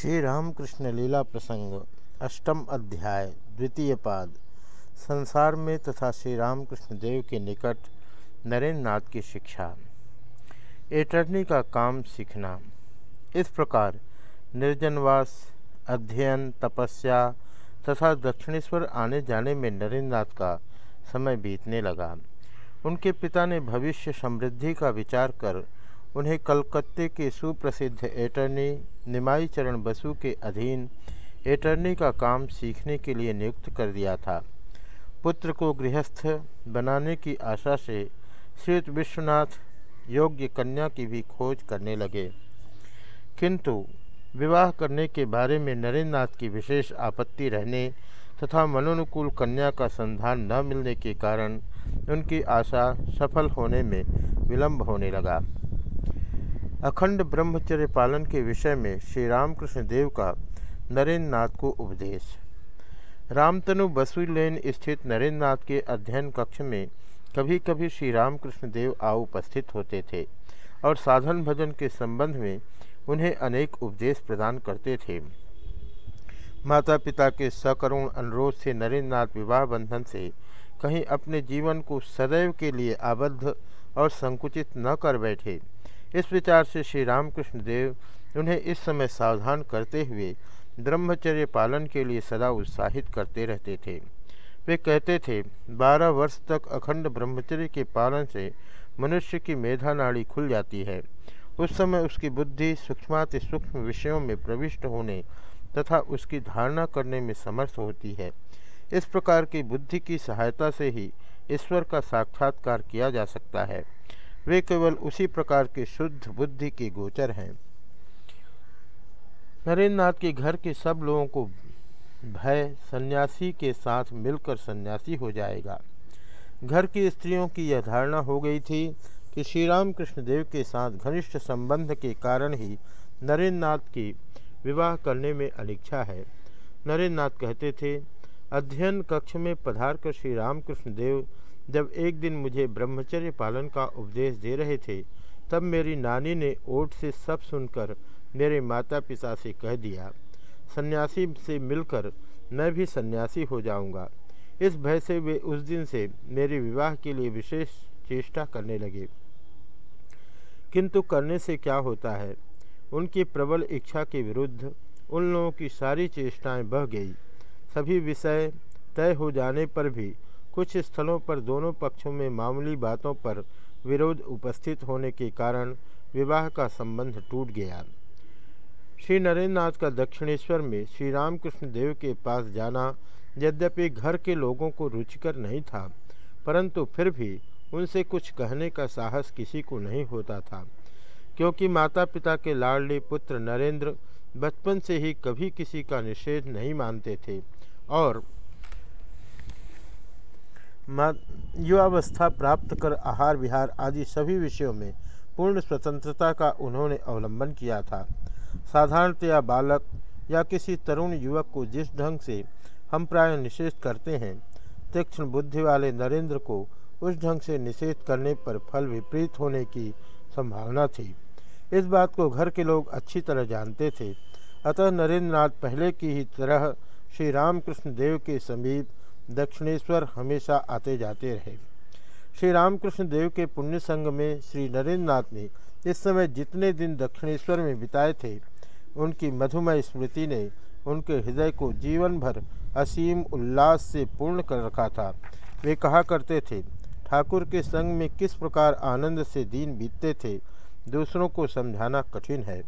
श्री रामकृष्ण लीला प्रसंग, अष्टम अध्याय, द्वितीय पाद। संसार में तथा श्री रामकृष्ण देव के निकट नरेंद्र नाथ की शिक्षा। एटर्नी का काम सीखना। इस प्रकार निर्जनवास, अध्ययन, तपस्या तथा दक्षिणेश्वर आने जाने में नरेंद्र नाथ का समय बीतने लगा। उनके पिता ने भविष्य समृद्धि का विचार कर उन्हें कलकत्ते के सुप्रसिद्ध एटर्नी निमाई चरण बसु के अधीन एटर्नी का काम सीखने के लिए नियुक्त कर दिया था। पुत्र को गृहस्थ बनाने की आशा से श्रीत विश्वनाथ योग्य कन्या की भी खोज करने लगे। किंतु विवाह करने के बारे में नरेंद्र नाथ की विशेष आपत्ति रहने तथा मनोनुकूल कन्या का संधान न मिलने के कारण उनकी आशा सफल होने में विलंब होने लगा। अखंड ब्रह्मचर्य पालन के विषय में श्री रामकृष्ण देव का नरेंद्र नाथ को उपदेश। रामतनु बसु लेन स्थित नरेंद्र नाथ के अध्ययन कक्ष में कभी कभी श्री रामकृष्ण देव आ उपस्थित होते थे और साधन भजन के संबंध में उन्हें अनेक उपदेश प्रदान करते थे। माता पिता के सकरुण अनुरोध से नरेंद्र नाथ विवाह बंधन से कहीं अपने जीवन को सदैव के लिए आबद्ध और संकुचित न कर बैठे। इस विचार से श्री रामकृष्ण देव उन्हें इस समय सावधान करते हुए ब्रह्मचर्य पालन के लिए सदा उत्साहित करते रहते थे। वे कहते थे, बारह वर्ष तक अखंड ब्रह्मचर्य के पालन से मनुष्य की मेधा नाड़ी खुल जाती है। उस समय उसकी बुद्धि सूक्ष्माति सूक्ष्म विषयों में प्रविष्ट होने तथा उसकी धारणा करने में समर्थ होती है। इस प्रकार की बुद्धि की सहायता से ही ईश्वर का साक्षात्कार किया जा सकता है। वे केवल उसी प्रकार के शुद्ध बुद्धि के गोचर हैं। नरेंद्र नाथ के घर के सब लोगों को भय, सन्यासी के साथ मिलकर सन्यासी हो जाएगा। घर की स्त्रियों की यह धारणा हो गई थी कि श्री राम कृष्ण देव के साथ घनिष्ठ संबंध के कारण ही नरेंद्र नाथ की विवाह करने में अनिच्छा है। नरेंद्र नाथ कहते थे, अध्ययन कक्ष में पधार कर श्री रामकृष्ण देव जब एक दिन मुझे ब्रह्मचर्य पालन का उपदेश दे रहे थे, तब मेरी नानी ने ओट से सब सुनकर मेरे माता पिता से कह दिया, सन्यासी से मिलकर मैं भी सन्यासी हो जाऊँगा। इस भय से वे उस दिन से मेरे विवाह के लिए विशेष चेष्टा करने लगे। किंतु करने से क्या होता है? उनकी प्रबल इच्छा के विरुद्ध उन लोगों की सारी चेष्टाएँ बह गई। सभी विषय तय हो जाने पर भी कुछ स्थलों पर दोनों पक्षों में मामूली बातों पर विरोध उपस्थित होने के कारण विवाह का संबंध टूट गया। श्री नरेंद्र नाथ का दक्षिणेश्वर में श्री रामकृष्ण देव के पास जाना यद्यपि घर के लोगों को रुचिकर नहीं था, परंतु फिर भी उनसे कुछ कहने का साहस किसी को नहीं होता था, क्योंकि माता पिता के लाडले पुत्र नरेंद्र बचपन से ही कभी किसी का निषेध नहीं मानते थे और युवावस्था प्राप्त कर आहार विहार आदि सभी विषयों में पूर्ण स्वतंत्रता का उन्होंने अवलंबन किया था। साधारणतया बालक या किसी तरुण युवक को जिस ढंग से हम प्राय निषेध करते हैं, तीक्ष्ण बुद्धि वाले नरेंद्र को उस ढंग से निषेध करने पर फल विपरीत होने की संभावना थी। इस बात को घर के लोग अच्छी तरह जानते थे। अतः नरेंद्र नाथ पहले की ही तरह श्री रामकृष्ण देव के समीप दक्षिणेश्वर हमेशा आते जाते रहे। श्री रामकृष्ण देव के पुण्य संग में श्री नरेंद्र नाथ ने इस समय जितने दिन दक्षिणेश्वर में बिताए थे, उनकी मधुमय स्मृति ने उनके हृदय को जीवन भर असीम उल्लास से पूर्ण कर रखा था। वे कहा करते थे, ठाकुर के संग में किस प्रकार आनंद से दिन बीतते थे, दूसरों को समझाना कठिन है।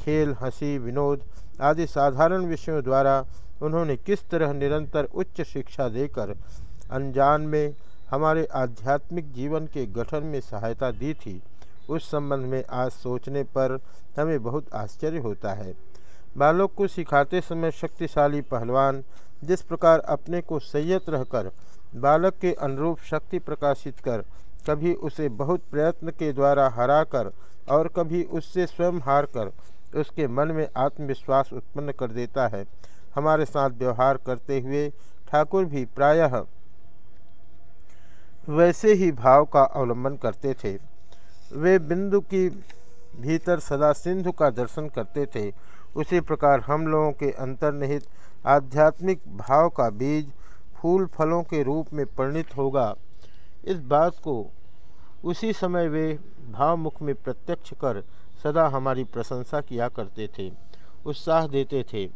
खेल, हँसी, विनोद आदि साधारण विषयों द्वारा उन्होंने किस तरह निरंतर उच्च शिक्षा देकर अनजान में हमारे आध्यात्मिक जीवन के गठन में सहायता दी थी, उस संबंध में आज सोचने पर हमें बहुत आश्चर्य होता है। बालक को सिखाते समय शक्तिशाली पहलवान जिस प्रकार अपने को संयत रहकर बालक के अनुरूप शक्ति प्रकाशित कर, कभी उसे बहुत प्रयत्न के द्वारा हराकर और कभी उससे स्वयं हार कर उसके मन में आत्मविश्वास उत्पन्न कर देता है हमारे साथ व्यवहार करते हुए ठाकुर भी प्रायः वैसे ही भाव का अवलंबन करते थे। वे बिंदु की भीतर सदा सिंधु का दर्शन करते थे। उसी प्रकार हम लोगों के अंतर्निहित आध्यात्मिक भाव का बीज फूल फलों के रूप में परिणित होगा। इस बात को उसी समय वे भावमुख में प्रत्यक्ष कर सदा हमारी प्रशंसा किया करते थे, उत्साह देते थे।